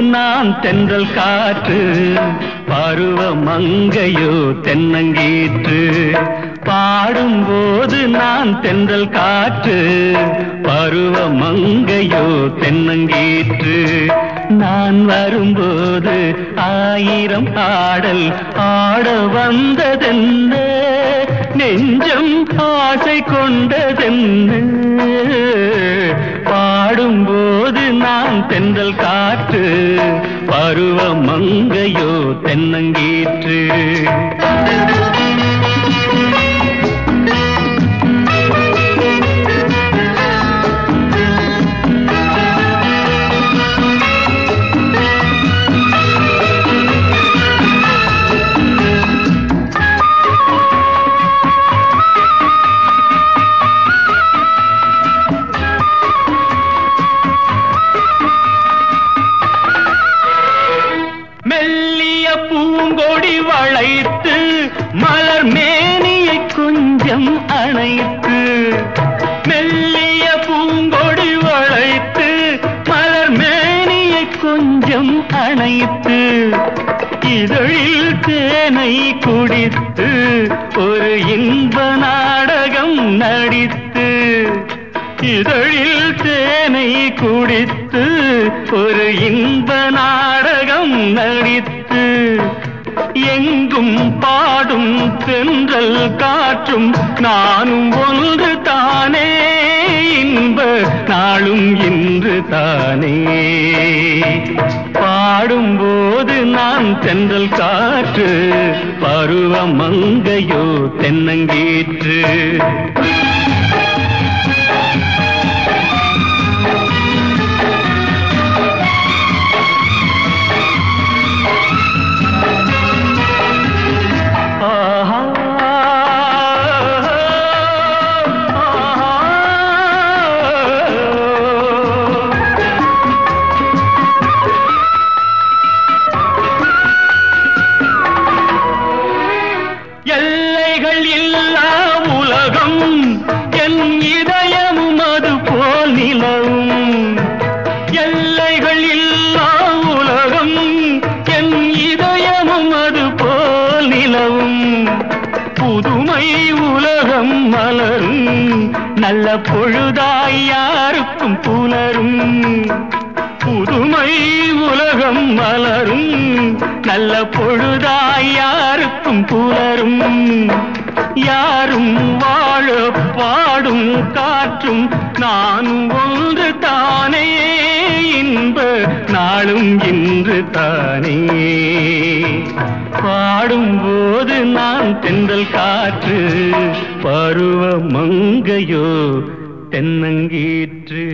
நான் தென்றல் காற்று பருவ மங்கையோ தென்னங்கீற்று. பாடும்போது நான் தென்றல் காற்று பருவ மங்கையோ தென்னங்கீற்று. நான் வரும்போது ஆயிரம் பாடல் ஆட வந்ததென்ன நெஞ்சம் ஆசை கொண்டதென்ன பாடும்போது நான் தென்றல் காற்று பருவ மங்கையோ தென்னங்கீற்று. அழைத்து மலர் மேனியை கொஞ்சம் அணைத்து மெல்லிய பூங்கொடி வளைத்து மலர் மேனியை கொஞ்சம் அணைத்து இதழில் தேனை குடித்து ஒரு இன்ப நாடகம் நடித்து இதழில் தேனை குடித்து ஒரு இன்ப எங்கும் பாடும் தென்றல் காற்றும் நானும் ஒன்று தானே. இன்ப நாளும் இன்று தானே. பாடும்போது நான் தென்றல் காற்று பருவ மங்கையோ தென்னங்கீற்று. புதுமை உலகம் மலரும். நல்ல பொழுதாய் யாருக்கும் புலரும் புதுமை உலகம் மலரும். நல்ல பொழுதாய் யாருக்கும் புலரும் யாரும் வாழ பாடும் காற்றும் நானும் ஒன்று தானே. இன்ப நாளும் இன்று தானே. பாடும்போது நான் தென்றல் காற்று பருவ மங்கையோ தென்னங்கீற்று.